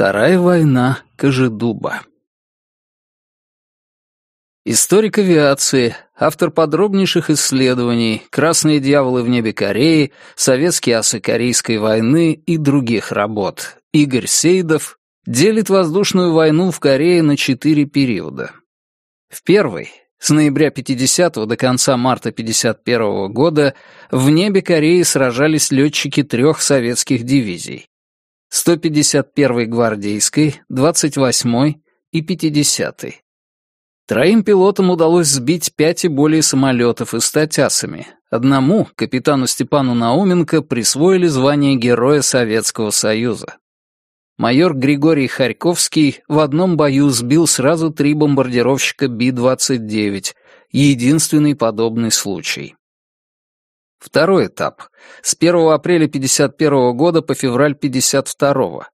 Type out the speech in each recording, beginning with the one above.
Вторая война Кожедуба. Историк авиации, автор подробнейших исследований «Красные дьяволы в небе Кореи», «Советские асы Корейской войны» и других работ Игорь Сейдов делит воздушную войну в Корее на четыре периода. В первый, с ноября 50 до конца марта 51 года, в небе Кореи сражались летчики трех советских дивизий 151-й гвардейской, 28-й и 50-й. Троим пилотам удалось сбить пять и более самолетов и стать асами. Одному, капитану Степану Науменко, присвоили звание Героя Советского Союза. Майор Григорий Харьковский в одном бою сбил сразу три бомбардировщика Би-29, единственный подобный случай. Второй этап. С 1 апреля 1951 года по февраль 1952.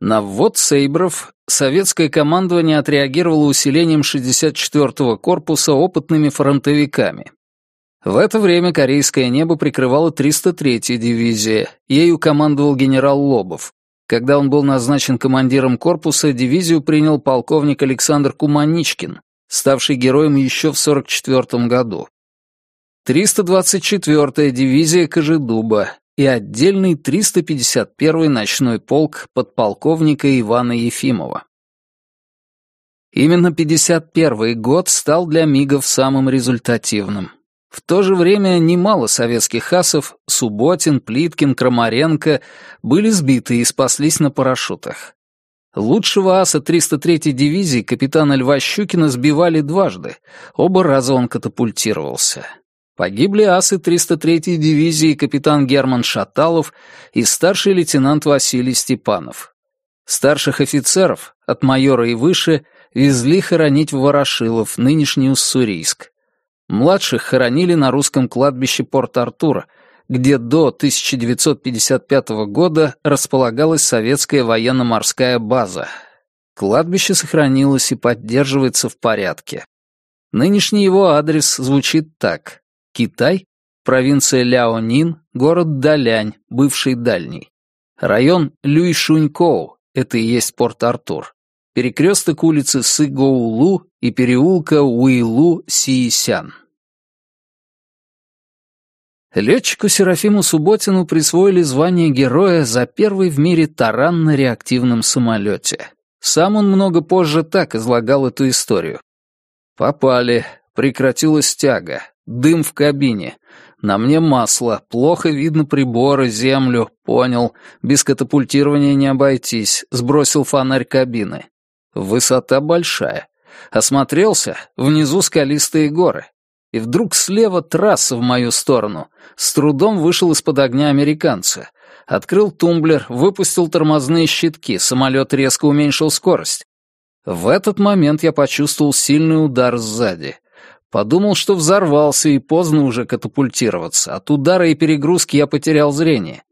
На ввод «Сейбров» советское командование отреагировало усилением 64-го корпуса опытными фронтовиками. В это время корейское небо прикрывала 303-я дивизия, ею командовал генерал Лобов. Когда он был назначен командиром корпуса, дивизию принял полковник Александр Куманичкин, ставший героем еще в 44 году. 324-я дивизия Кожедуба, и отдельный 351-й ночной полк подполковника Ивана Ефимова. Именно 51-й год стал для МИГов самым результативным. В то же время немало советских асов, Субботин, Плиткин, Крамаренко, были сбиты и спаслись на парашютах. Лучшего аса 303-й дивизии капитана Льва Щукина сбивали дважды, оба раза он катапультировался. Погибли асы 303-й дивизии капитан Герман Шаталов и старший лейтенант Василий Степанов. Старших офицеров, от майора и выше, везли хоронить в Ворошилов, нынешний Уссурийск. Младших хоронили на русском кладбище Порт-Артура, где до 1955 года располагалась советская военно-морская база. Кладбище сохранилось и поддерживается в порядке. Нынешний его адрес звучит так. Китай, провинция Ляонин, город Далянь, бывший Дальний. Район Люйшунькоу, это и есть Порт-Артур. Перекресток улицы Сыгоулу и переулка Уилу-Сиисян. Летчику Серафиму Субботину присвоили звание героя за первый в мире таран на реактивном самолете. Сам он много позже так излагал эту историю. «Попали, прекратилась тяга, Дым в кабине. На мне масло, плохо видно приборы, землю. Понял. Без катапультирования не обойтись. Сбросил фонарь кабины. Высота большая. Осмотрелся. Внизу скалистые горы. И вдруг слева трасса в мою сторону. С трудом вышел из-под огня американца. Открыл тумблер, выпустил тормозные щитки. Самолет резко уменьшил скорость. В этот момент я почувствовал сильный удар сзади. Подумал, что взорвался и поздно уже катапультироваться. От удара и перегрузки я потерял зрение.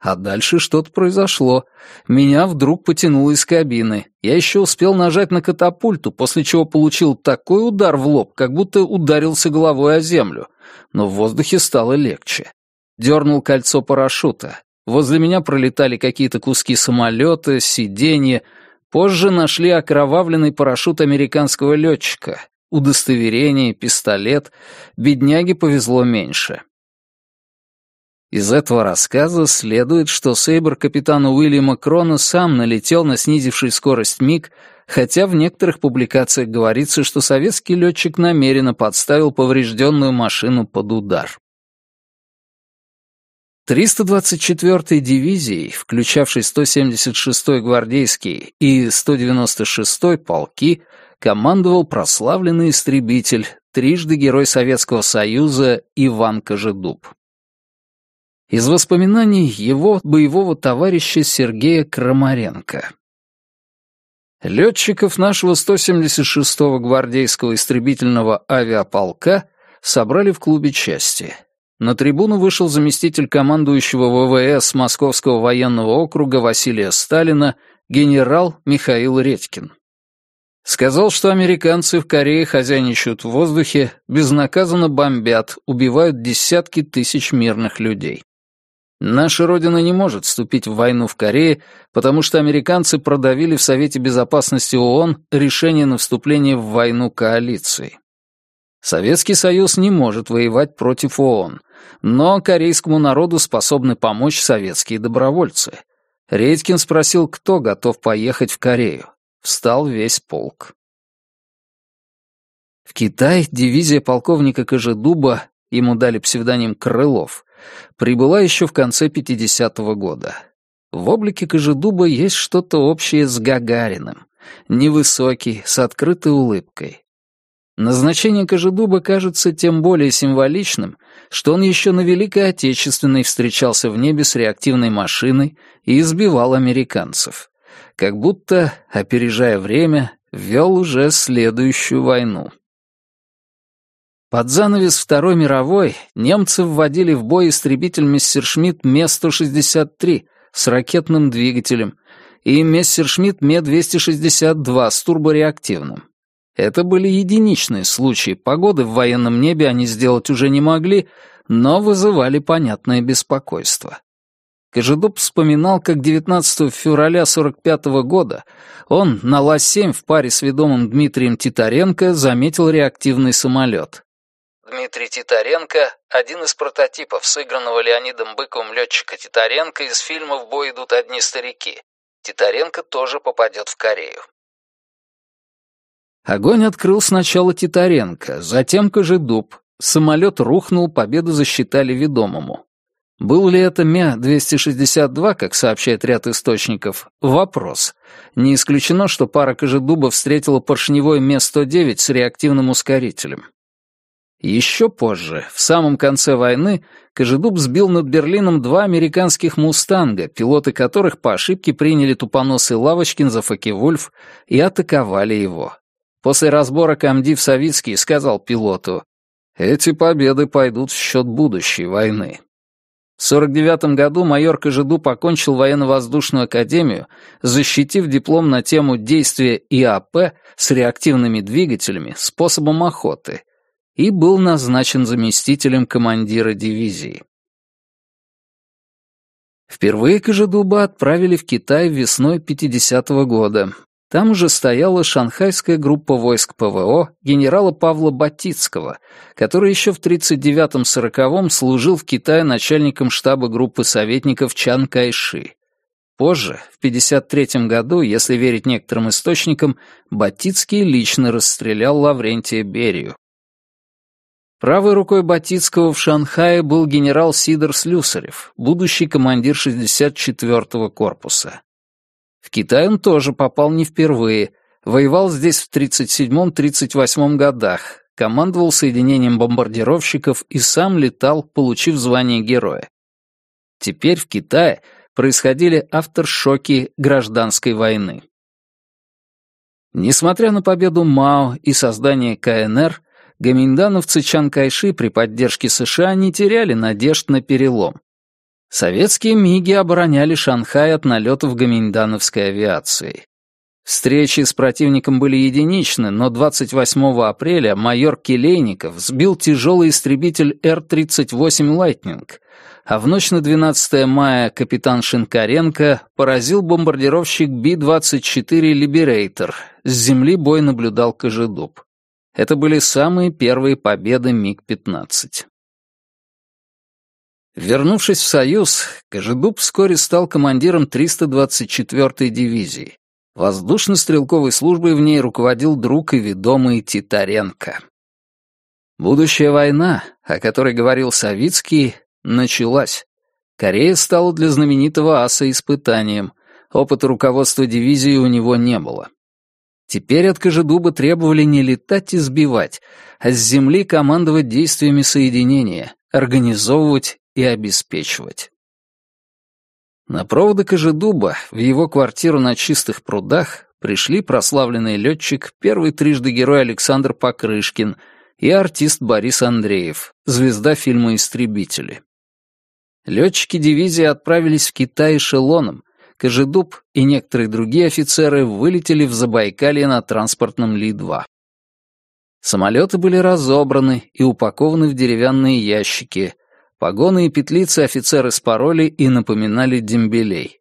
А дальше что-то произошло. Меня вдруг потянуло из кабины. Я еще успел нажать на катапульту, после чего получил такой удар в лоб, как будто ударился головой о землю. Но в воздухе стало легче. Дернул кольцо парашюта. Возле меня пролетали какие-то куски самолета, сиденья. Позже нашли окровавленный парашют американского летчика удостоверение, пистолет, бедняге повезло меньше. Из этого рассказа следует, что Сейбр капитана Уильяма Крона сам налетел на снизивший скорость МиГ, хотя в некоторых публикациях говорится, что советский летчик намеренно подставил поврежденную машину под удар. 324-й дивизией, включавшей 176-й гвардейский и 196-й полки, командовал прославленный истребитель, трижды Герой Советского Союза Иван Кожедуб. Из воспоминаний его боевого товарища Сергея Крамаренко. Летчиков нашего 176-го гвардейского истребительного авиаполка собрали в клубе части. На трибуну вышел заместитель командующего ВВС Московского военного округа Василия Сталина генерал Михаил Редькин. Сказал, что американцы в Корее хозяйничают в воздухе, безнаказанно бомбят, убивают десятки тысяч мирных людей. Наша Родина не может вступить в войну в Корее, потому что американцы продавили в Совете Безопасности ООН решение на вступление в войну коалиции. Советский Союз не может воевать против ООН, но корейскому народу способны помочь советские добровольцы. Редькин спросил, кто готов поехать в Корею. Встал весь полк. В Китай дивизия полковника Кожедуба, ему дали псевдоним Крылов, прибыла еще в конце 50-го года. В облике Кожедуба есть что-то общее с Гагариным. Невысокий, с открытой улыбкой. Назначение Кожедуба кажется тем более символичным, что он еще на Великой Отечественной встречался в небе с реактивной машиной и избивал американцев. Как будто, опережая время, вел уже следующую войну. Под занавес Второй мировой немцы вводили в бой истребитель Мессершмитт Ме-163 с ракетным двигателем и Мессершмитт Ме-262 с турбореактивным. Это были единичные случаи, погоды в военном небе они сделать уже не могли, но вызывали понятное беспокойство. Кожедуб вспоминал, как 19 февраля 45 -го года он на Ла-7 в паре с ведомым Дмитрием Титаренко заметил реактивный самолет. Дмитрий Титаренко — один из прототипов сыгранного Леонидом Быковым летчика Титаренко из фильма «В бой идут одни старики». Титаренко тоже попадет в Корею. Огонь открыл сначала Титаренко, затем Кожедуб. Самолет рухнул, победу засчитали ведомому. Был ли это Мя-262, как сообщает ряд источников? Вопрос. Не исключено, что пара Кожедуба встретила поршневой Ме-109 с реактивным ускорителем. Еще позже, в самом конце войны, Кожедуб сбил над Берлином два американских «Мустанга», пилоты которых по ошибке приняли тупоносый Лавочкин за Фоке-Вульф и атаковали его. После разбора комдив Савицкий сказал пилоту, «Эти победы пойдут в счет будущей войны». В 49 году майор Кожеду покончил военно-воздушную академию, защитив диплом на тему действия ИАП с реактивными двигателями способом охоты и был назначен заместителем командира дивизии. Впервые Кожедуба отправили в Китай весной 50-го года, там уже стояла шанхайская группа войск ПВО генерала Павла Батицкого, который еще в 39-40-м служил в Китае начальником штаба группы советников Чан Кайши. Позже, в 53 году, если верить некоторым источникам, Батицкий лично расстрелял Лаврентия Берию. Правой рукой Батицкого в Шанхае был генерал Сидор Слюсарев, будущий командир 64-го корпуса. В Китай он тоже попал не впервые. Воевал здесь в 37-38 годах, командовал соединением бомбардировщиков и сам летал, получив звание героя. Теперь в Китае происходили авторшоки гражданской войны. Несмотря на победу Мао и создание КНР, гоминдановцы Чан Кайши при поддержке США не теряли надежд на перелом. Советские МИГи обороняли Шанхай от налетов гоминдановской авиации. Встречи с противником были единичны, но 28 апреля майор Келейников сбил тяжелый истребитель Р-38 «Лайтнинг», а в ночь на 12 мая капитан Шинкаренко поразил бомбардировщик Би-24 «Либерейтор». С земли бой наблюдал Кожедуб. Это были самые первые победы МиГ-15. Вернувшись в Союз, Кожедуб вскоре стал командиром 324-й дивизии. Воздушно-стрелковой службой в ней руководил друг и ведомый Титаренко. Будущая война, о которой говорил Савицкий, началась. Корея стала для знаменитого аса испытанием. Опыта руководства дивизии у него не было. Теперь от Кожедуба требовали не летать и сбивать, а с земли командовать действиями соединения, организовывать и обеспечивать. На проводы Кожедуба в его квартиру на чистых прудах пришли прославленный летчик, первый трижды герой Александр Покрышкин и артист Борис Андреев, звезда фильма «Истребители». Летчики дивизии отправились в Китай эшелоном, Кожедуб и некоторые другие офицеры вылетели в Забайкалье на транспортном Ли-2. Самолеты были разобраны и упакованы в деревянные ящики, Погоны и петлицы офицеры спороли и напоминали дембелей.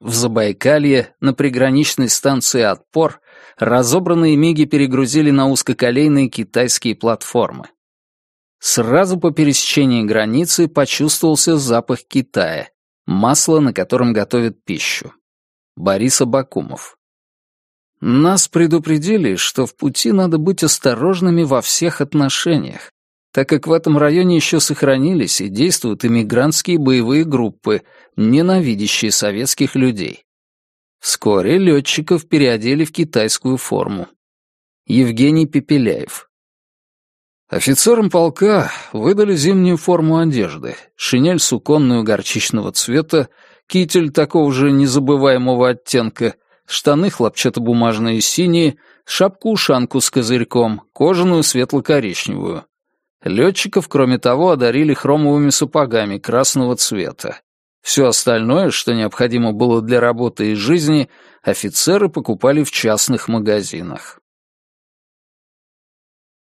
В Забайкалье, на приграничной станции «Отпор», разобранные миги перегрузили на узкоколейные китайские платформы. Сразу по пересечении границы почувствовался запах Китая, масло, на котором готовят пищу. Борис Абакумов. Нас предупредили, что в пути надо быть осторожными во всех отношениях, так как в этом районе еще сохранились и действуют иммигрантские боевые группы, ненавидящие советских людей. Вскоре летчиков переодели в китайскую форму. Евгений Пепеляев. Офицерам полка выдали зимнюю форму одежды, шинель суконную горчичного цвета, китель такого же незабываемого оттенка, штаны хлопчатобумажные синие, шапку-ушанку с козырьком, кожаную светло-коричневую. Летчиков, кроме того, одарили хромовыми сапогами красного цвета. Все остальное, что необходимо было для работы и жизни, офицеры покупали в частных магазинах.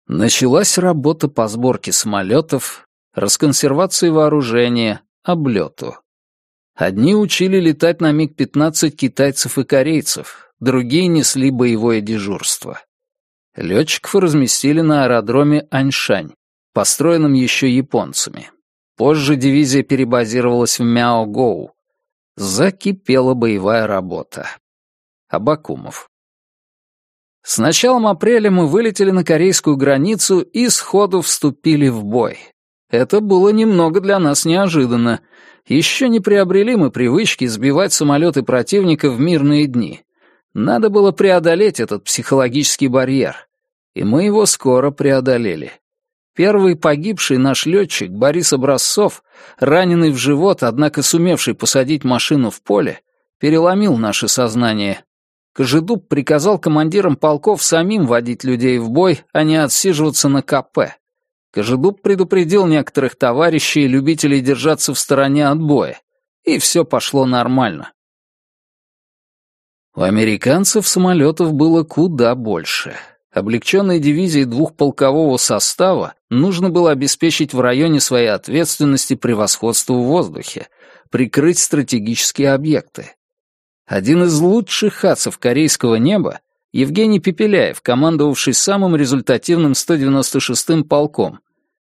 Началась работа по сборке самолетов, расконсервации вооружения, облету. Одни учили летать на МиГ-15 китайцев и корейцев, другие несли боевое дежурство. Летчиков разместили на аэродроме Аньшань, построенном еще японцами. Позже дивизия перебазировалась в Мяо-Гоу. Закипела боевая работа. Абакумов. С началом апреля мы вылетели на корейскую границу и сходу вступили в бой. Это было немного для нас неожиданно. Еще не приобрели мы привычки сбивать самолеты противника в мирные дни. Надо было преодолеть этот психологический барьер. И мы его скоро преодолели. Первый погибший наш летчик Борис Образцов, раненый в живот, однако сумевший посадить машину в поле, переломил наше сознание. Кожедуб приказал командирам полков самим водить людей в бой, а не отсиживаться на КП. Кожедуб предупредил некоторых товарищей и любителей держаться в стороне от боя. И все пошло нормально. У американцев самолетов было куда больше. Облегченной дивизии двухполкового состава нужно было обеспечить в районе своей ответственности превосходство в воздухе, прикрыть стратегические объекты. Один из лучших хацев корейского неба, Евгений Пепеляев, командовавший самым результативным 196-м полком,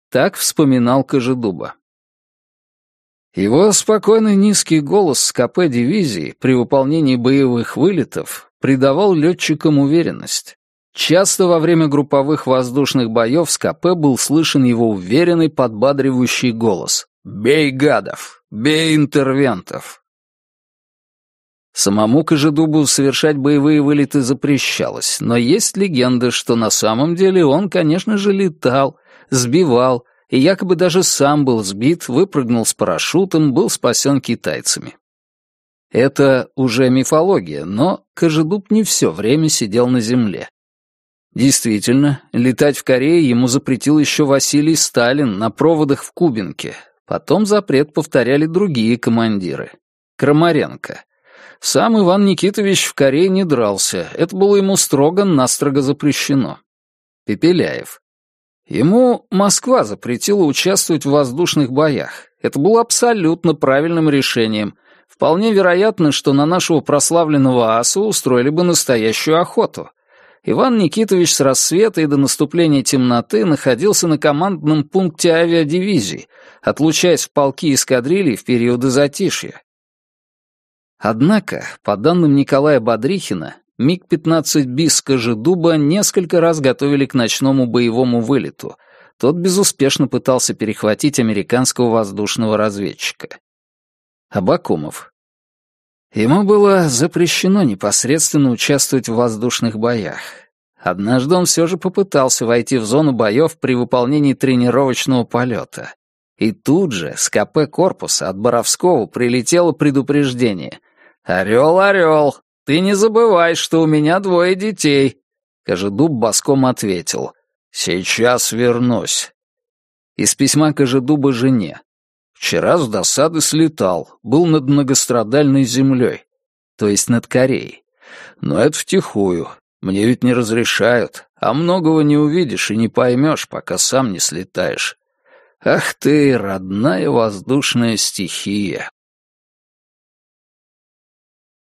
так вспоминал Кожедуба. Его спокойный низкий голос с КП дивизии при выполнении боевых вылетов придавал летчикам уверенность. Часто во время групповых воздушных боев с КП был слышен его уверенный, подбадривающий голос. «Бей гадов! Бей интервентов!» Самому Кожедубу совершать боевые вылеты запрещалось, но есть легенда, что на самом деле он, конечно же, летал, сбивал, и якобы даже сам был сбит, выпрыгнул с парашютом, был спасен китайцами. Это уже мифология, но Кожедуб не все время сидел на земле. Действительно, летать в Корее ему запретил еще Василий Сталин на проводах в Кубинке. Потом запрет повторяли другие командиры. Крамаренко. Сам Иван Никитович в Корее не дрался, это было ему строго-настрого запрещено. Пепеляев. Ему Москва запретила участвовать в воздушных боях. Это было абсолютно правильным решением. Вполне вероятно, что на нашего прославленного аса устроили бы настоящую охоту. Иван Никитович с рассвета и до наступления темноты находился на командном пункте авиадивизии, отлучаясь в полки эскадрильи в периоды затишья. Однако, по данным Николая Бодрихина, МиГ-15 БИС Кожедуба несколько раз готовили к ночному боевому вылету. Тот безуспешно пытался перехватить американского воздушного разведчика. Абакумов. Ему было запрещено непосредственно участвовать в воздушных боях. Однажды он все же попытался войти в зону боев при выполнении тренировочного полета. И тут же с КП корпуса от Боровского прилетело предупреждение. «Орел, орел, ты не забывай, что у меня двое детей!» Кожедуб боском ответил. «Сейчас вернусь». Из письма Кожедуба жене. Вчера с досады слетал, был над многострадальной землей, то есть над Кореей. Но это втихую, мне ведь не разрешают, а многого не увидишь и не поймешь, пока сам не слетаешь. Ах ты, родная воздушная стихия!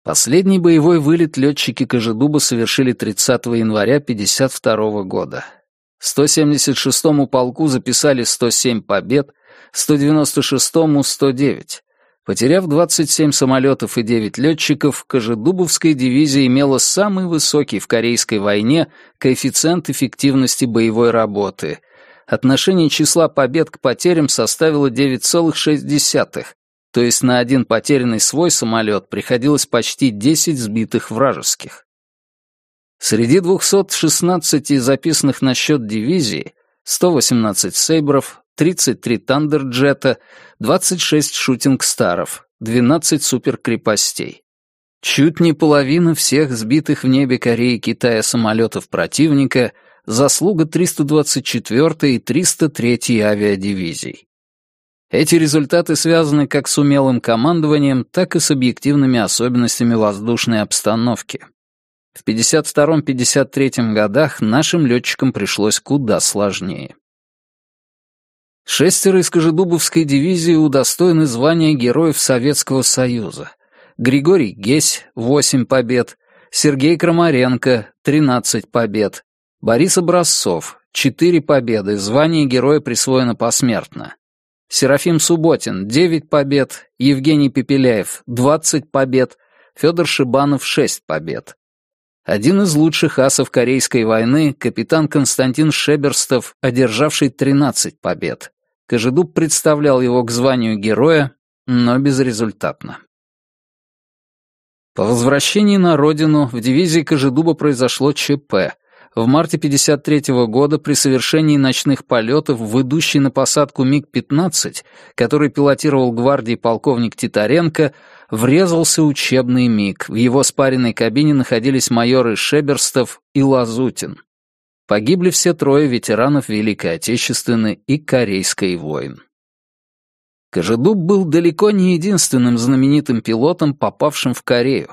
Последний боевой вылет летчики Кожедуба совершили 30 января 1952 года. 176-му полку записали 107 побед, 196-му — 109. Потеряв 27 самолетов и 9 летчиков, Кожедубовская дивизия имела самый высокий в Корейской войне коэффициент эффективности боевой работы. Отношение числа побед к потерям составило 9,6, то есть на один потерянный свой самолет приходилось почти 10 сбитых вражеских. Среди 216 записанных на счет дивизии 118 «Сейбров», 33 «Тандерджета», 26 «Шутинг-старов», 12 суперкрепостей. Чуть не половина всех сбитых в небе Кореи и Китая самолетов противника — заслуга 324 и 303 авиадивизий. Эти результаты связаны как с умелым командованием, так и с объективными особенностями воздушной обстановки. В 52-53 годах нашим летчикам пришлось куда сложнее. Шестеро из Кожедубовской дивизии удостоены звания Героев Советского Союза. Григорий Гесь — 8 побед, Сергей Крамаренко — 13 побед, Борис Образцов — 4 победы, звание Героя присвоено посмертно. Серафим Субботин — 9 побед, Евгений Пепеляев — 20 побед, Федор Шибанов — 6 побед. Один из лучших асов Корейской войны, капитан Константин Шеберстов, одержавший 13 побед. Кожедуб представлял его к званию героя, но безрезультатно. По возвращении на родину в дивизии Кожедуба произошло ЧП — в марте 1953 года при совершении ночных полетов в идущий на посадку МиГ-15, который пилотировал гвардии полковник Титаренко, врезался учебный МиГ. В его спаренной кабине находились майоры Шеберстов и Лазутин. Погибли все трое ветеранов Великой Отечественной и Корейской войн. Кожедуб был далеко не единственным знаменитым пилотом, попавшим в Корею.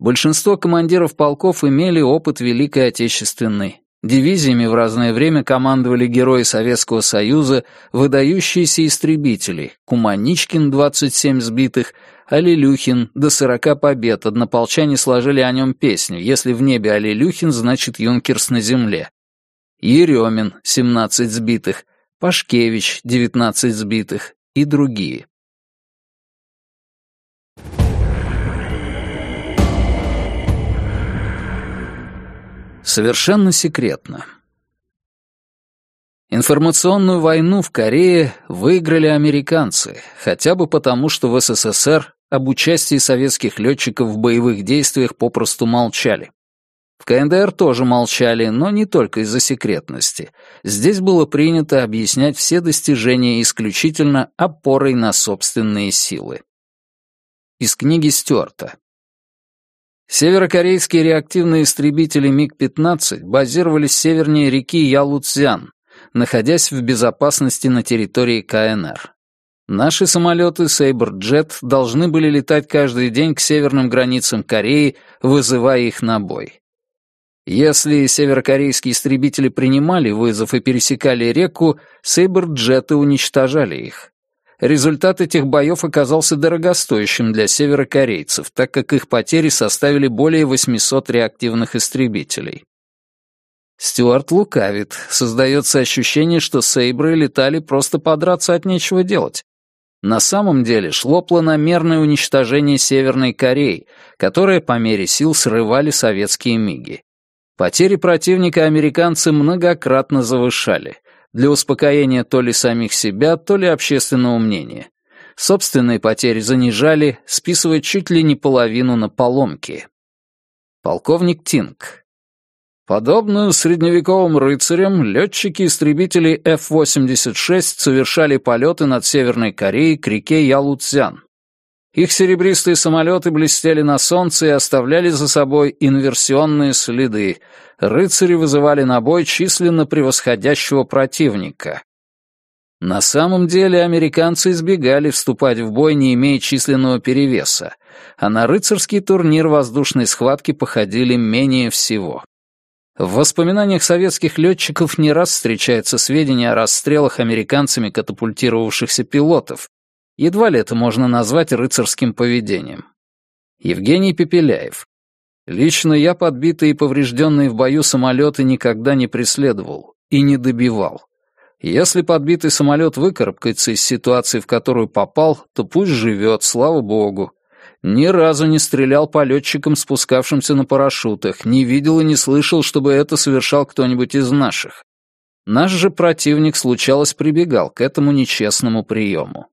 Большинство командиров полков имели опыт Великой Отечественной. Дивизиями в разное время командовали герои Советского Союза, выдающиеся истребители, Куманичкин, 27 сбитых, Алилюхин, до 40 побед, однополчане сложили о нем песню «Если в небе Алилюхин, значит Юнкерс на земле». Еремин, 17 сбитых, Пашкевич, 19 сбитых и другие. Совершенно секретно. Информационную войну в Корее выиграли американцы, хотя бы потому, что в СССР об участии советских летчиков в боевых действиях попросту молчали. В КНДР тоже молчали, но не только из-за секретности. Здесь было принято объяснять все достижения исключительно опорой на собственные силы. Из книги Стюарта. Северокорейские реактивные истребители МиГ-15 базировались севернее реки Ялуцзян, находясь в безопасности на территории КНР. Наши самолеты Jet должны были летать каждый день к северным границам Кореи, вызывая их на бой. Если северокорейские истребители принимали вызов и пересекали реку, Sabre Джеты уничтожали их. Результат этих боев оказался дорогостоящим для северокорейцев, так как их потери составили более 800 реактивных истребителей. Стюарт лукавит. Создается ощущение, что сейбры летали просто подраться от нечего делать. На самом деле шло планомерное уничтожение Северной Кореи, которое по мере сил срывали советские МиГи. Потери противника американцы многократно завышали — для успокоения то ли самих себя, то ли общественного мнения. Собственные потери занижали, списывая чуть ли не половину на поломки. Полковник Тинг. Подобно средневековым рыцарям, летчики-истребители F-86 совершали полеты над Северной Кореей к реке Ялуцзян. Их серебристые самолеты блестели на солнце и оставляли за собой инверсионные следы. Рыцари вызывали на бой численно превосходящего противника. На самом деле американцы избегали вступать в бой, не имея численного перевеса, а на рыцарский турнир воздушной схватки походили менее всего. В воспоминаниях советских летчиков не раз встречаются сведения о расстрелах американцами катапультировавшихся пилотов. Едва ли это можно назвать рыцарским поведением. Евгений Пепеляев. Лично я подбитые и поврежденные в бою самолеты никогда не преследовал и не добивал. Если подбитый самолет выкарабкается из ситуации, в которую попал, то пусть живет, слава богу. Ни разу не стрелял по летчикам, спускавшимся на парашютах, не видел и не слышал, чтобы это совершал кто-нибудь из наших. Наш же противник, случалось, прибегал к этому нечестному приему.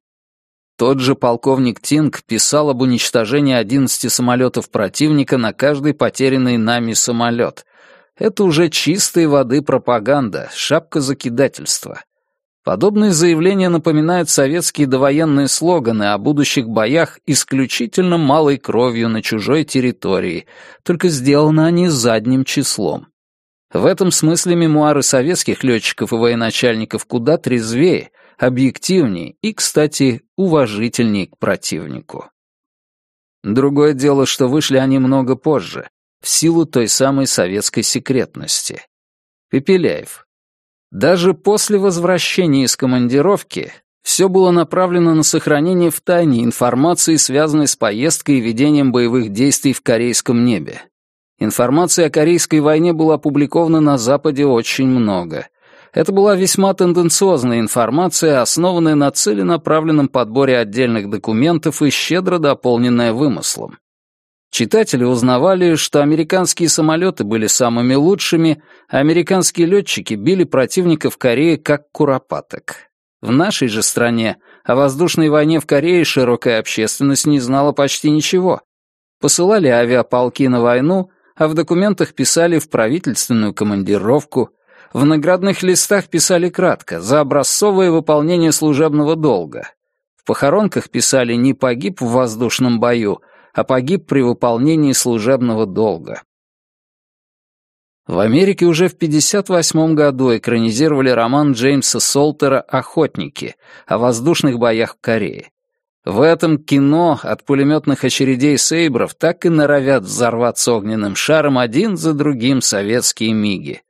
Тот же полковник Тинг писал об уничтожении 11 самолетов противника на каждый потерянный нами самолет. Это уже чистой воды пропаганда, шапка закидательства. Подобные заявления напоминают советские довоенные слоганы о будущих боях исключительно малой кровью на чужой территории, только сделаны они задним числом. В этом смысле мемуары советских летчиков и военачальников куда трезвее, объективнее и, кстати, уважительнее к противнику. Другое дело, что вышли они много позже, в силу той самой советской секретности. Пепеляев, даже после возвращения из командировки все было направлено на сохранение в тайне информации, связанной с поездкой и ведением боевых действий в корейском небе. Информации о Корейской войне было опубликовано на Западе очень много. Это была весьма тенденциозная информация, основанная на целенаправленном подборе отдельных документов и щедро дополненная вымыслом. Читатели узнавали, что американские самолеты были самыми лучшими, а американские летчики били противника в Корее как куропаток. В нашей же стране о воздушной войне в Корее широкая общественность не знала почти ничего. Посылали авиаполки на войну, а в документах писали в правительственную командировку, в наградных листах писали кратко, за образцовое выполнение служебного долга. В похоронках писали «не погиб в воздушном бою», а погиб при выполнении служебного долга. В Америке уже в 1958 году экранизировали роман Джеймса Солтера «Охотники» о воздушных боях в Корее. В этом кино от пулеметных очередей сейбров так и норовят взорваться огненным шаром один за другим советские миги.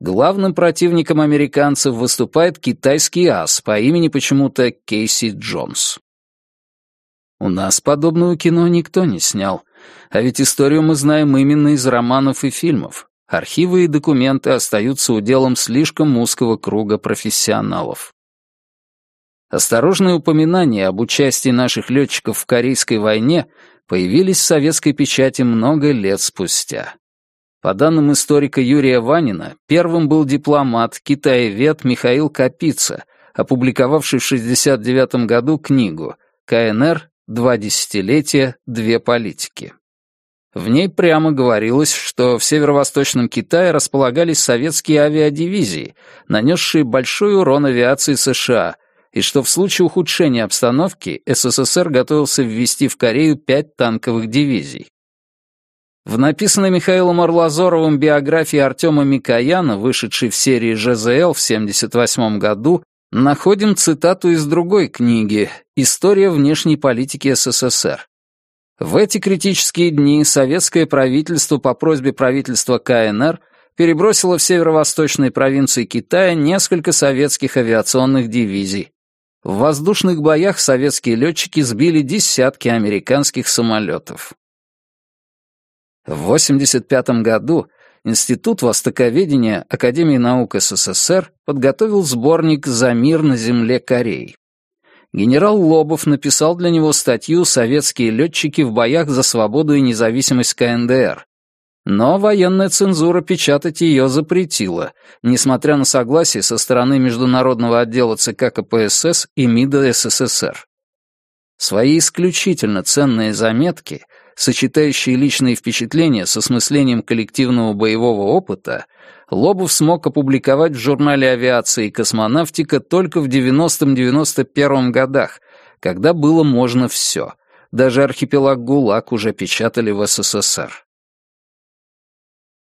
Главным противником американцев выступает китайский ас по имени почему-то Кейси Джонс. У нас подобного кино никто не снял. А ведь историю мы знаем именно из романов и фильмов. Архивы и документы остаются уделом слишком узкого круга профессионалов. Осторожные упоминания об участии наших летчиков в Корейской войне появились в советской печати много лет спустя. По данным историка Юрия Ванина, первым был дипломат, китаевед Михаил Капица, опубликовавший в 1969 году книгу «КНР Два десятилетия, две политики. В ней прямо говорилось, что в северо-восточном Китае располагались советские авиадивизии, нанесшие большой урон авиации США, и что в случае ухудшения обстановки СССР готовился ввести в Корею пять танковых дивизий. В написанной Михаилом Орлазоровым биографии Артема Микояна, вышедшей в серии ЖЗЛ в 1978 году, находим цитату из другой книги «История внешней политики СССР». В эти критические дни советское правительство по просьбе правительства КНР перебросило в северо-восточные провинции Китая несколько советских авиационных дивизий. В воздушных боях советские летчики сбили десятки американских самолетов. В 1985 году Институт востоковедения Академии наук СССР подготовил сборник «За мир на земле Кореи». Генерал Лобов написал для него статью «Советские летчики в боях за свободу и независимость КНДР». Но военная цензура печатать ее запретила, несмотря на согласие со стороны Международного отдела ЦК КПСС и МИДа СССР. Свои исключительно ценные заметки сочетающие личные впечатления с осмыслением коллективного боевого опыта, Лобов смог опубликовать в журнале «Авиация и космонавтика» только в 90-91 годах, когда было можно все. Даже архипелаг ГУЛАГ уже печатали в СССР.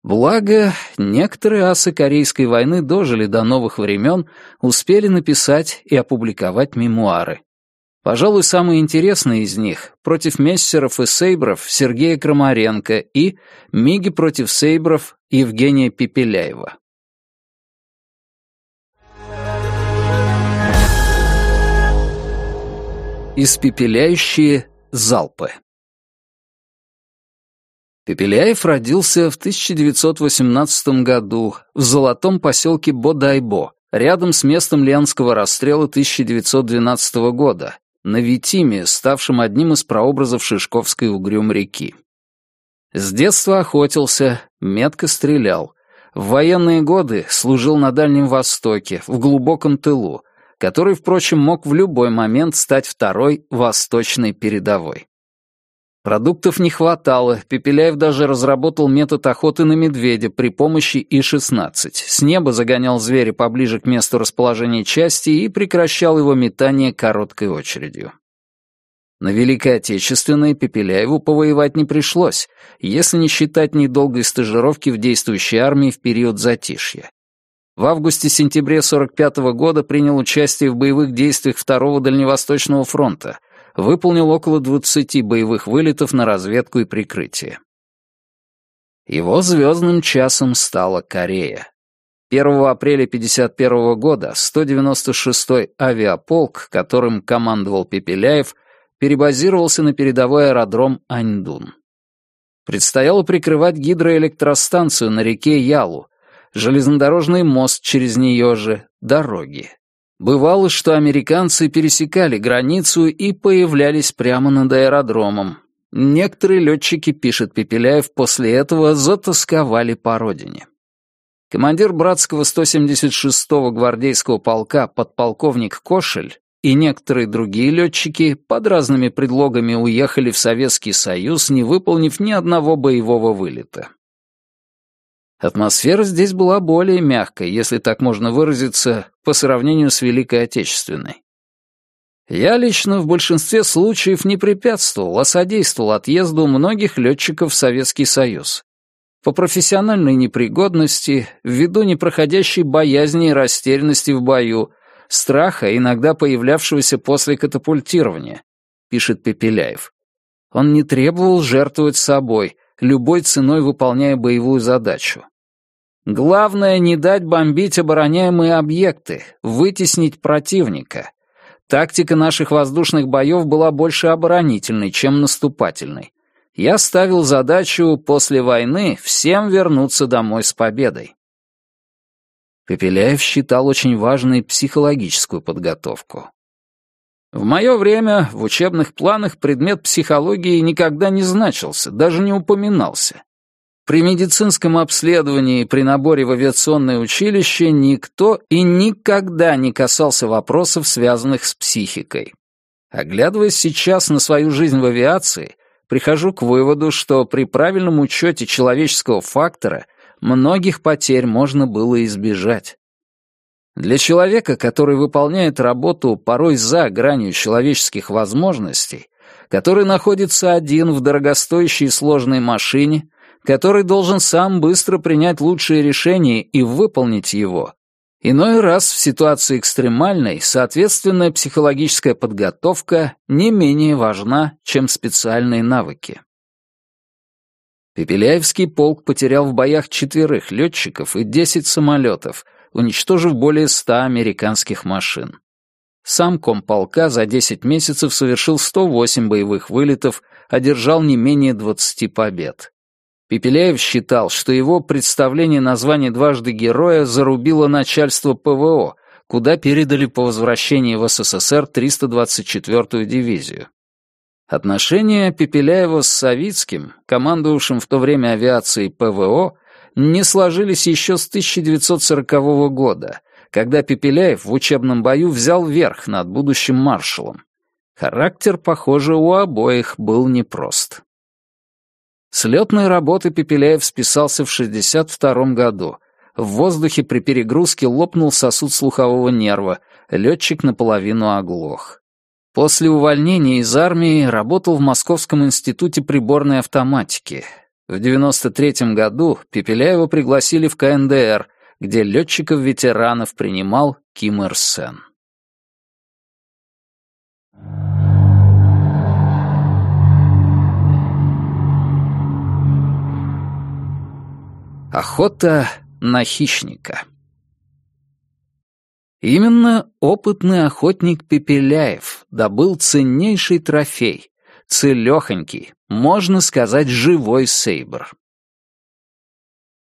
Благо, некоторые асы Корейской войны дожили до новых времен, успели написать и опубликовать мемуары. Пожалуй, самый интересный из них — против мессеров и сейбров Сергея Крамаренко и Миги против сейбров Евгения Пепеляева. Испепеляющие залпы Пепеляев родился в 1918 году в золотом поселке Бодайбо, рядом с местом Ленского расстрела 1912 года, на Витиме, ставшем одним из прообразов Шишковской угрюм-реки. С детства охотился, метко стрелял. В военные годы служил на Дальнем Востоке, в глубоком тылу, который, впрочем, мог в любой момент стать второй восточной передовой. Продуктов не хватало, Пепеляев даже разработал метод охоты на медведя при помощи И-16. С неба загонял зверя поближе к месту расположения части и прекращал его метание короткой очередью. На Великой Отечественной Пепеляеву повоевать не пришлось, если не считать недолгой стажировки в действующей армии в период затишья. В августе-сентябре 45 -го года принял участие в боевых действиях Второго Дальневосточного фронта, выполнил около 20 боевых вылетов на разведку и прикрытие. Его звездным часом стала Корея. 1 апреля 1951 года 196-й авиаполк, которым командовал Пепеляев, перебазировался на передовой аэродром Аньдун. Предстояло прикрывать гидроэлектростанцию на реке Ялу, железнодорожный мост через нее же, дороги. Бывало, что американцы пересекали границу и появлялись прямо над аэродромом. Некоторые летчики, пишет Пепеляев, после этого затасковали по родине. Командир братского 176-го гвардейского полка подполковник Кошель и некоторые другие летчики под разными предлогами уехали в Советский Союз, не выполнив ни одного боевого вылета. Атмосфера здесь была более мягкой, если так можно выразиться, по сравнению с Великой Отечественной. Я лично в большинстве случаев не препятствовал, а содействовал отъезду многих летчиков в Советский Союз. По профессиональной непригодности, ввиду непроходящей боязни и растерянности в бою, страха, иногда появлявшегося после катапультирования, пишет Пепеляев. Он не требовал жертвовать собой, любой ценой выполняя боевую задачу. Главное — не дать бомбить обороняемые объекты, вытеснить противника. Тактика наших воздушных боев была больше оборонительной, чем наступательной. Я ставил задачу после войны всем вернуться домой с победой. Пепеляев считал очень важной психологическую подготовку. В мое время в учебных планах предмет психологии никогда не значился, даже не упоминался. При медицинском обследовании и при наборе в авиационное училище никто и никогда не касался вопросов, связанных с психикой. Оглядываясь сейчас на свою жизнь в авиации, прихожу к выводу, что при правильном учете человеческого фактора многих потерь можно было избежать. Для человека, который выполняет работу порой за гранью человеческих возможностей, который находится один в дорогостоящей и сложной машине, который должен сам быстро принять лучшее решение и выполнить его, иной раз в ситуации экстремальной соответственная психологическая подготовка не менее важна, чем специальные навыки. Пепеляевский полк потерял в боях четверых летчиков и десять самолетов — уничтожив более ста американских машин. Сам комполка за 10 месяцев совершил 108 боевых вылетов, одержал не менее 20 побед. Пепеляев считал, что его представление названия «Дважды героя» зарубило начальство ПВО, куда передали по возвращении в СССР 324-ю дивизию. Отношения Пепеляева с Савицким, командовавшим в то время авиацией ПВО, не сложились еще с 1940 года, когда Пепеляев в учебном бою взял верх над будущим маршалом. Характер, похоже, у обоих был непрост. С летной работы Пепеляев списался в 1962 году. В воздухе при перегрузке лопнул сосуд слухового нерва, летчик наполовину оглох. После увольнения из армии работал в Московском институте приборной автоматики. В 93 году Пепеляева пригласили в КНДР, где летчиков-ветеранов принимал Ким Ир Сен. Охота на хищника. Именно опытный охотник Пепеляев добыл ценнейший трофей целехонький, можно сказать, живой сейбр.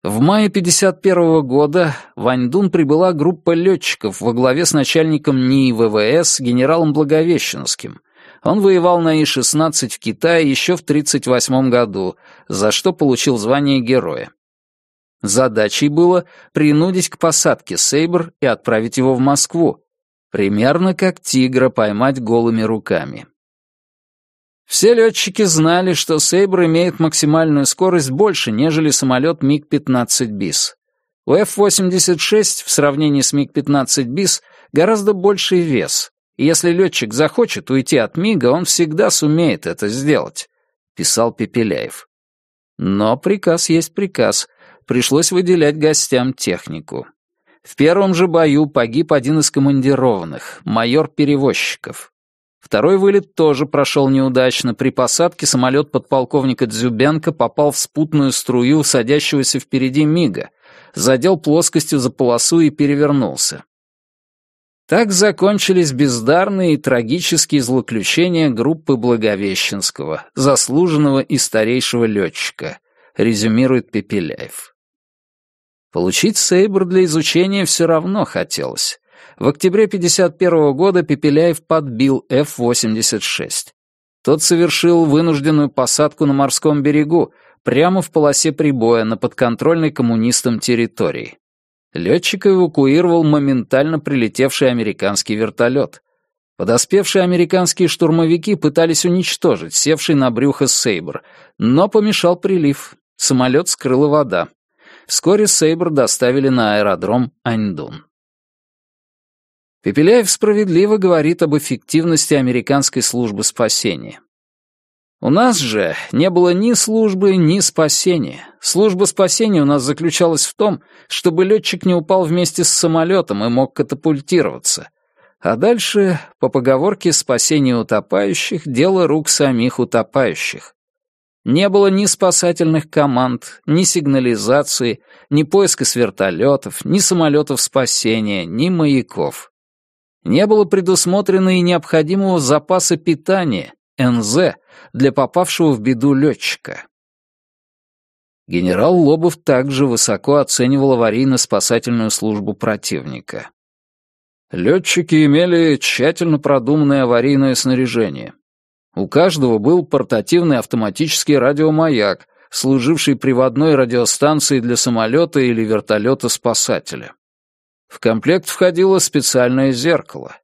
В мае 51 -го года в Аньдун прибыла группа летчиков во главе с начальником НИИ ВВС генералом Благовещенским. Он воевал на И-16 в Китае еще в 1938 году, за что получил звание героя. Задачей было принудить к посадке Сейбр и отправить его в Москву, примерно как тигра поймать голыми руками. Все летчики знали, что Сейбр имеет максимальную скорость больше, нежели самолет МиГ-15 БИС. У F-86 в сравнении с МиГ-15 БИС гораздо больший вес, и если летчик захочет уйти от МиГа, он всегда сумеет это сделать, писал Пепеляев. Но приказ есть приказ, пришлось выделять гостям технику. В первом же бою погиб один из командированных, майор перевозчиков. Второй вылет тоже прошел неудачно. При посадке самолет подполковника Дзюбенко попал в спутную струю садящегося впереди мига, задел плоскостью за полосу и перевернулся. Так закончились бездарные и трагические злоключения группы Благовещенского, заслуженного и старейшего летчика, резюмирует Пепеляев. Получить Сейбр для изучения все равно хотелось. В октябре 51 года Пепеляев подбил F-86. Тот совершил вынужденную посадку на морском берегу, прямо в полосе прибоя на подконтрольной коммунистам территории. Летчика эвакуировал моментально прилетевший американский вертолет. Подоспевшие американские штурмовики пытались уничтожить севший на брюхо Сейбр, но помешал прилив. Самолет скрыла вода. Вскоре Сейбр доставили на аэродром Аньдун. Пепеляев справедливо говорит об эффективности американской службы спасения. У нас же не было ни службы, ни спасения. Служба спасения у нас заключалась в том, чтобы летчик не упал вместе с самолетом и мог катапультироваться. А дальше, по поговорке «спасение утопающих» — дело рук самих утопающих. Не было ни спасательных команд, ни сигнализации, ни поиска с вертолетов, ни самолетов спасения, ни маяков. Не было предусмотрено и необходимого запаса питания, НЗ, для попавшего в беду летчика. Генерал Лобов также высоко оценивал аварийно-спасательную службу противника. Летчики имели тщательно продуманное аварийное снаряжение. У каждого был портативный автоматический радиомаяк, служивший приводной радиостанцией для самолета или вертолета-спасателя. В комплект входило специальное зеркало.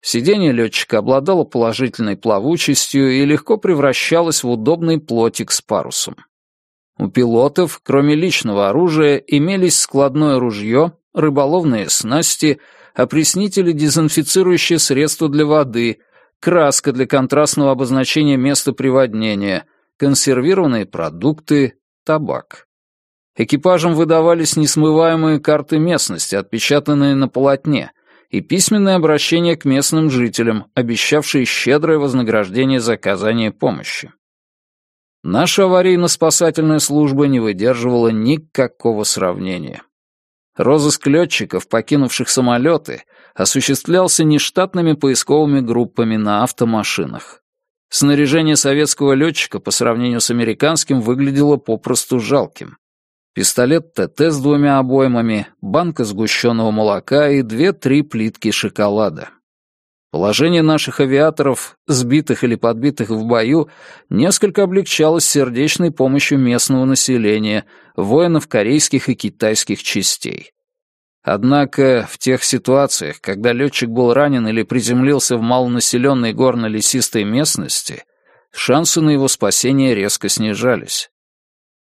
Сиденье летчика обладало положительной плавучестью и легко превращалось в удобный плотик с парусом. У пилотов, кроме личного оружия, имелись складное ружье, рыболовные снасти, опреснители дезинфицирующие средства для воды — краска для контрастного обозначения места приводнения, консервированные продукты, табак. Экипажам выдавались несмываемые карты местности, отпечатанные на полотне, и письменное обращение к местным жителям, обещавшие щедрое вознаграждение за оказание помощи. Наша аварийно-спасательная служба не выдерживала никакого сравнения. Розыск летчиков, покинувших самолеты, осуществлялся нештатными поисковыми группами на автомашинах. Снаряжение советского летчика по сравнению с американским выглядело попросту жалким. Пистолет ТТ с двумя обоймами, банка сгущенного молока и две-три плитки шоколада. Положение наших авиаторов, сбитых или подбитых в бою, несколько облегчалось сердечной помощью местного населения, воинов корейских и китайских частей. Однако в тех ситуациях, когда летчик был ранен или приземлился в малонаселенной горно-лесистой местности, шансы на его спасение резко снижались.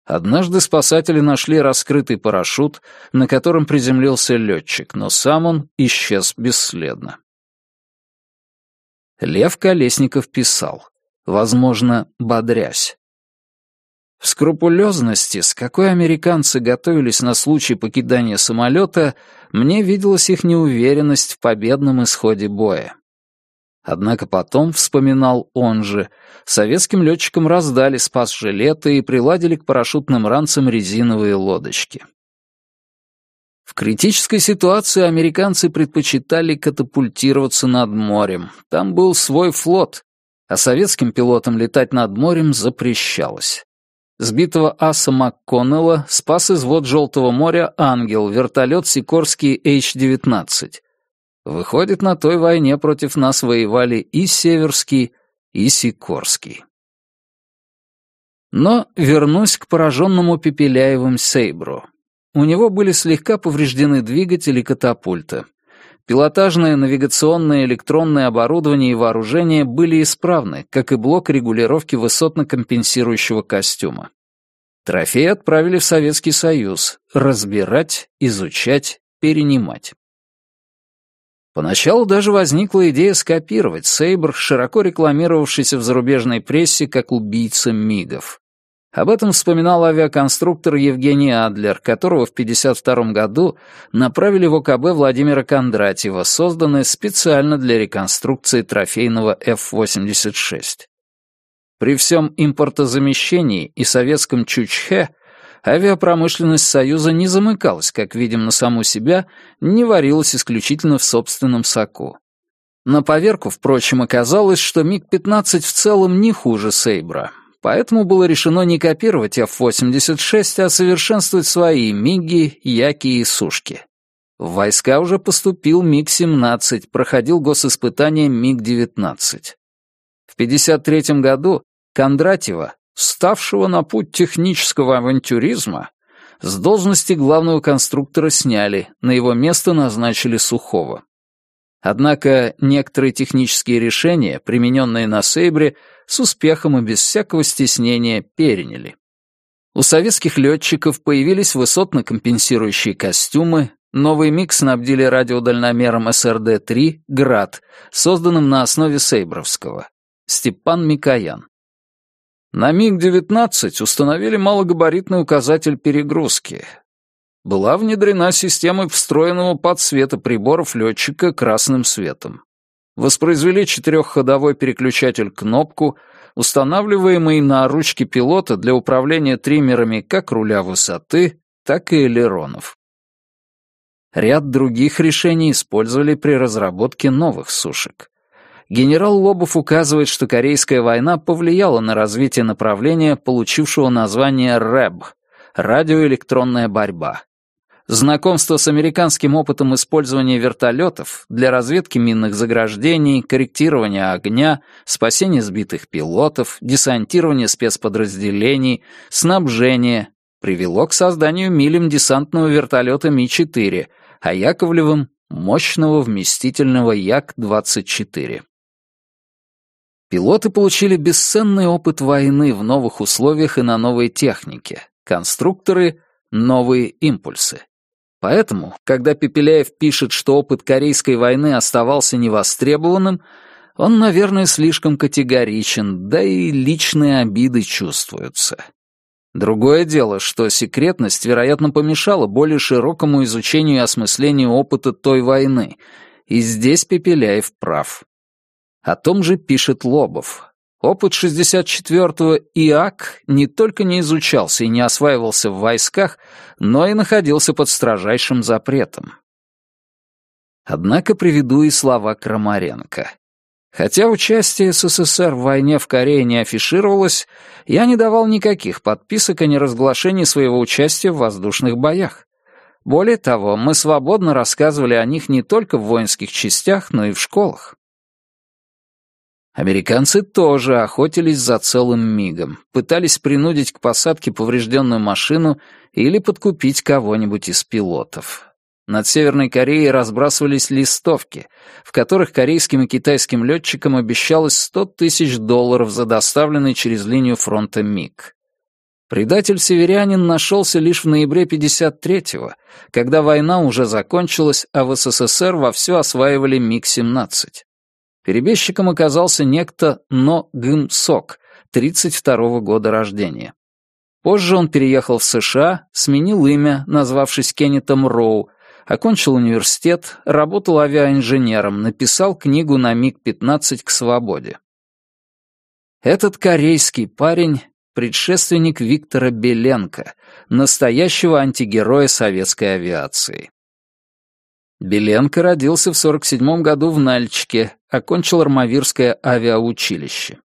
Однажды спасатели нашли раскрытый парашют, на котором приземлился летчик, но сам он исчез бесследно. Лев Колесников писал, возможно, бодрясь. В скрупулезности, с какой американцы готовились на случай покидания самолета, мне виделась их неуверенность в победном исходе боя. Однако потом, вспоминал он же, советским летчикам раздали спас-жилеты и приладили к парашютным ранцам резиновые лодочки. В критической ситуации американцы предпочитали катапультироваться над морем. Там был свой флот, а советским пилотам летать над морем запрещалось. Сбитого аса МакКоннелла спас из вод Желтого моря «Ангел», вертолет Сикорский H-19. Выходит, на той войне против нас воевали и Северский, и Сикорский. Но вернусь к пораженному Пепеляевым Сейбру. У него были слегка повреждены двигатели катапульта. Пилотажное, навигационное, электронное оборудование и вооружение были исправны, как и блок регулировки высотно-компенсирующего костюма. Трофей отправили в Советский Союз разбирать, изучать, перенимать. Поначалу даже возникла идея скопировать Сейбр, широко рекламировавшийся в зарубежной прессе как убийца мигов. Об этом вспоминал авиаконструктор Евгений Адлер, которого в 1952 году направили в ОКБ Владимира Кондратьева, созданное специально для реконструкции трофейного F-86. При всем импортозамещении и советском Чучхе авиапромышленность Союза не замыкалась, как видим, на саму себя, не варилась исключительно в собственном соку. На поверку, впрочем, оказалось, что МиГ-15 в целом не хуже Сейбра, Поэтому было решено не копировать F-86, а совершенствовать свои МиГи, Яки и Сушки. В войска уже поступил МиГ-17, проходил госиспытание МиГ-19. В 1953 году Кондратьева, ставшего на путь технического авантюризма, с должности главного конструктора сняли, на его место назначили Сухого. Однако некоторые технические решения, примененные на Сейбре, с успехом и без всякого стеснения переняли. У советских летчиков появились высотно-компенсирующие костюмы, новый МиГ снабдили радиодальномером СРД-3 «Град», созданным на основе Сейбровского. Степан Микоян. На МиГ-19 установили малогабаритный указатель перегрузки, была внедрена система встроенного подсвета приборов летчика красным светом. Воспроизвели четырехходовой переключатель-кнопку, устанавливаемый на ручки пилота для управления триммерами как руля высоты, так и элеронов. Ряд других решений использовали при разработке новых сушек. Генерал Лобов указывает, что Корейская война повлияла на развитие направления, получившего название РЭБ — радиоэлектронная борьба. Знакомство с американским опытом использования вертолетов для разведки минных заграждений, корректирования огня, спасения сбитых пилотов, десантирования спецподразделений, снабжения привело к созданию милем десантного вертолета Ми-4, а Яковлевым — мощного вместительного Як-24. Пилоты получили бесценный опыт войны в новых условиях и на новой технике, конструкторы — новые импульсы. Поэтому, когда Пепеляев пишет, что опыт Корейской войны оставался невостребованным, он, наверное, слишком категоричен, да и личные обиды чувствуются. Другое дело, что секретность, вероятно, помешала более широкому изучению и осмыслению опыта той войны, и здесь Пепеляев прав. О том же пишет Лобов. Опыт 64-го ИАК не только не изучался и не осваивался в войсках, но и находился под строжайшим запретом. Однако приведу и слова Крамаренко. Хотя участие СССР в войне в Корее не афишировалось, я не давал никаких подписок о неразглашении своего участия в воздушных боях. Более того, мы свободно рассказывали о них не только в воинских частях, но и в школах. Американцы тоже охотились за целым мигом, пытались принудить к посадке поврежденную машину или подкупить кого-нибудь из пилотов. Над Северной Кореей разбрасывались листовки, в которых корейским и китайским летчикам обещалось 100 тысяч долларов за доставленный через линию фронта МиГ. Предатель-северянин нашелся лишь в ноябре 53-го, когда война уже закончилась, а в СССР вовсю осваивали МиГ-17. Перебежчиком оказался некто Но Гым Сок, 32-го года рождения. Позже он переехал в США, сменил имя, назвавшись Кеннетом Роу, окончил университет, работал авиаинженером, написал книгу на МиГ-15 к свободе. Этот корейский парень — предшественник Виктора Беленко, настоящего антигероя советской авиации. Беленко родился в 47 году в Нальчике, окончил Армавирское авиаучилище.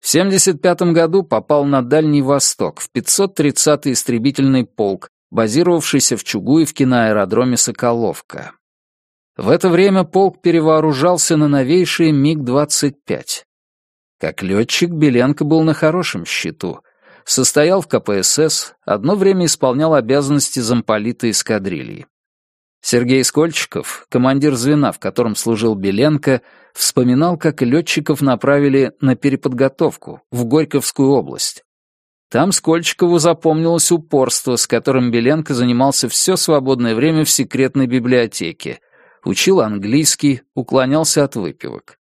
В 75 году попал на Дальний Восток, в 530-й истребительный полк, базировавшийся в Чугуевке на аэродроме Соколовка. В это время полк перевооружался на новейшие МиГ-25. Как летчик Беленко был на хорошем счету. Состоял в КПСС, одно время исполнял обязанности замполита эскадрильи. Сергей Скольчиков, командир звена, в котором служил Беленко, вспоминал, как летчиков направили на переподготовку в Горьковскую область. Там Скольчикову запомнилось упорство, с которым Беленко занимался все свободное время в секретной библиотеке, учил английский, уклонялся от выпивок.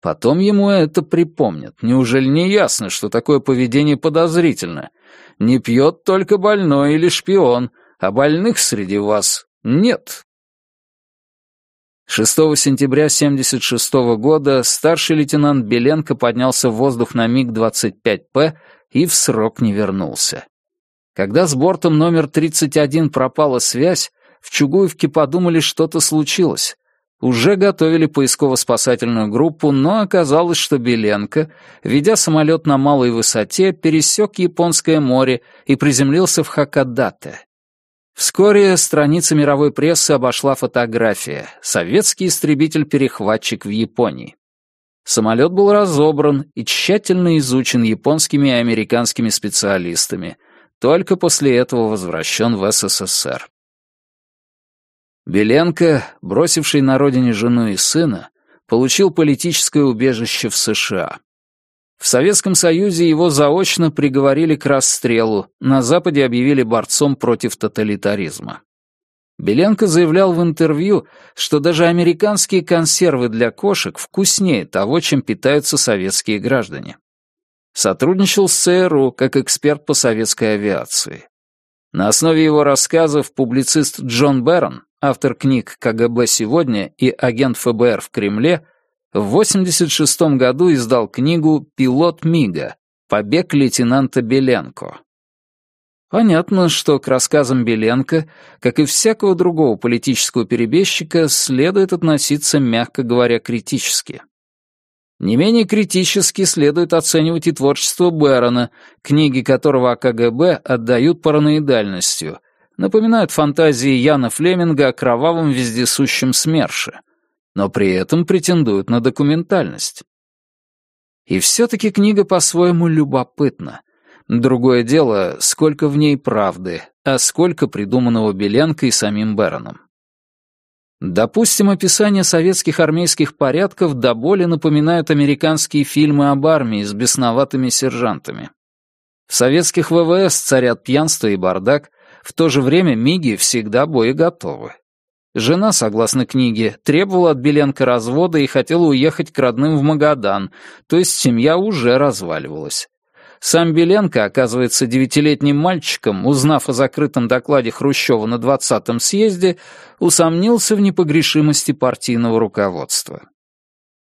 Потом ему это припомнят. Неужели не ясно, что такое поведение подозрительно? Не пьет только больной или шпион, а больных среди вас нет. 6 сентября 1976 года старший лейтенант Беленко поднялся в воздух на МиГ-25П и в срок не вернулся. Когда с бортом номер 31 пропала связь, в Чугуевке подумали, что-то случилось. Уже готовили поисково-спасательную группу, но оказалось, что Беленко, ведя самолет на малой высоте, пересек Японское море и приземлился в Хакодате. Вскоре страница мировой прессы обошла фотография «Советский истребитель-перехватчик в Японии». Самолет был разобран и тщательно изучен японскими и американскими специалистами, только после этого возвращен в СССР. Беленко, бросивший на родине жену и сына, получил политическое убежище в США. В Советском Союзе его заочно приговорили к расстрелу, на Западе объявили борцом против тоталитаризма. Беленко заявлял в интервью, что даже американские консервы для кошек вкуснее того, чем питаются советские граждане. Сотрудничал с ЦРУ как эксперт по советской авиации. На основе его рассказов публицист Джон Бэрон, автор книг «КГБ сегодня» и «Агент ФБР в Кремле», в 1986 году издал книгу «Пилот Мига. Побег лейтенанта Беленко». Понятно, что к рассказам Беленко, как и всякого другого политического перебежчика, следует относиться, мягко говоря, критически. Не менее критически следует оценивать и творчество Бэрона, книги которого о КГБ отдают параноидальностью, напоминают фантазии Яна Флеминга о кровавом вездесущем СМЕРШе — но при этом претендуют на документальность. И все-таки книга по-своему любопытна. Другое дело, сколько в ней правды, а сколько придуманного Беленко и самим Бероном. Допустим, описание советских армейских порядков до боли напоминают американские фильмы об армии с бесноватыми сержантами. В советских ВВС царят пьянство и бардак, в то же время МИГи всегда боеготовы. Жена, согласно книге, требовала от Беленко развода и хотела уехать к родным в Магадан, то есть семья уже разваливалась. Сам Беленко, оказывается, девятилетним мальчиком, узнав о закрытом докладе Хрущева на 20-м съезде, усомнился в непогрешимости партийного руководства.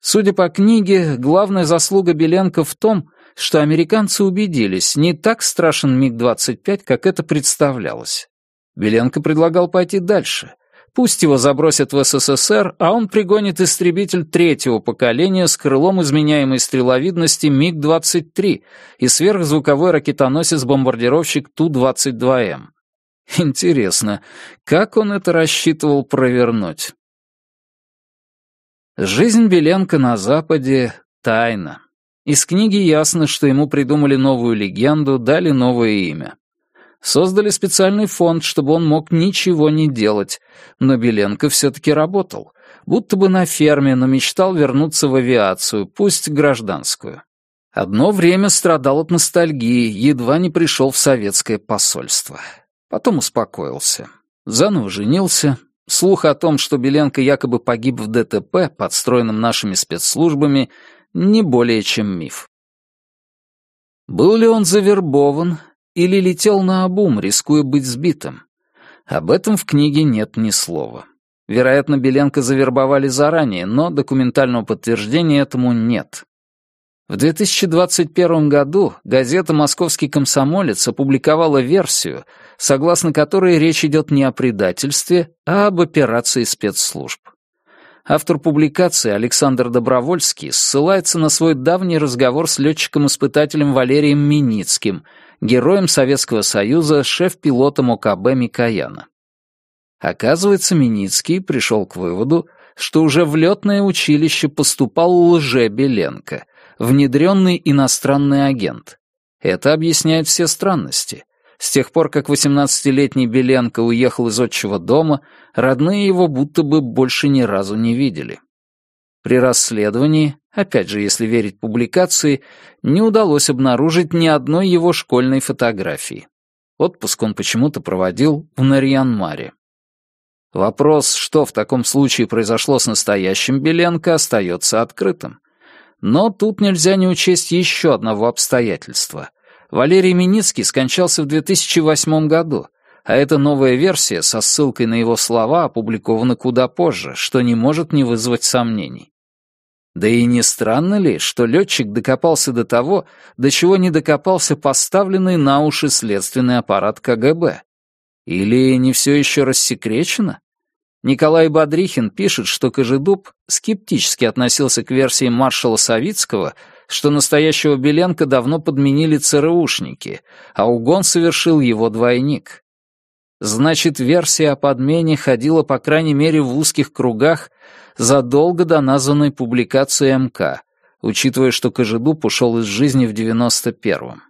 Судя по книге, главная заслуга Беленко в том, что американцы убедились, не так страшен МиГ-25, как это представлялось. Беленко предлагал пойти дальше — Пусть его забросят в СССР, а он пригонит истребитель третьего поколения с крылом изменяемой стреловидности МиГ-23 и сверхзвуковой ракетоносец-бомбардировщик Ту-22М. Интересно, как он это рассчитывал провернуть? Жизнь Беленко на Западе — тайна. Из книги ясно, что ему придумали новую легенду, дали новое имя. Создали специальный фонд, чтобы он мог ничего не делать, но Беленко все-таки работал, будто бы на ферме, но мечтал вернуться в авиацию, пусть гражданскую. Одно время страдал от ностальгии, едва не пришел в советское посольство. Потом успокоился. Заново женился. Слух о том, что Беленко якобы погиб в ДТП, подстроенном нашими спецслужбами, не более чем миф. Был ли он завербован, или летел на обум, рискуя быть сбитым? Об этом в книге нет ни слова. Вероятно, Беленко завербовали заранее, но документального подтверждения этому нет. В 2021 году газета «Московский комсомолец» опубликовала версию, согласно которой речь идет не о предательстве, а об операции спецслужб. Автор публикации Александр Добровольский ссылается на свой давний разговор с летчиком-испытателем Валерием Миницким, героем Советского Союза, шеф-пилотом ОКБ Микояна. Оказывается, Миницкий пришел к выводу, что уже в летное училище поступал лже-Беленко, внедренный иностранный агент. Это объясняет все странности. С тех пор, как 18-летний Беленко уехал из отчего дома, родные его будто бы больше ни разу не видели. При расследовании, опять же, если верить публикации, не удалось обнаружить ни одной его школьной фотографии. Отпуск он почему-то проводил в Нарьянмаре. Вопрос, что в таком случае произошло с настоящим Беленко, остается открытым. Но тут нельзя не учесть еще одного обстоятельства. Валерий Миницкий скончался в 2008 году, а эта новая версия со ссылкой на его слова опубликована куда позже, что не может не вызвать сомнений. Да и не странно ли, что летчик докопался до того, до чего не докопался поставленный на уши следственный аппарат КГБ? Или не все еще рассекречено? Николай Бодрихин пишет, что Кожедуб скептически относился к версии маршала Савицкого, что настоящего Беленко давно подменили ЦРУшники, а угон совершил его двойник. Значит, версия о подмене ходила, по крайней мере, в узких кругах задолго до названной публикации МК, учитывая, что Кожедуб ушел из жизни в 91-м.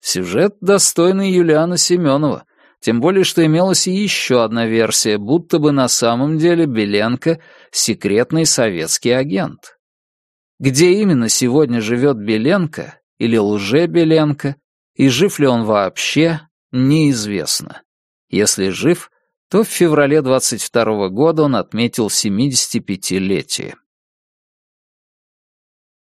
Сюжет достойный Юлиана Семенова, тем более, что имелась и еще одна версия, будто бы на самом деле Беленко — секретный советский агент. Где именно сегодня живет Беленко или лже-Беленко, и жив ли он вообще, неизвестно. Если жив, то в феврале 22 года он отметил 75-летие.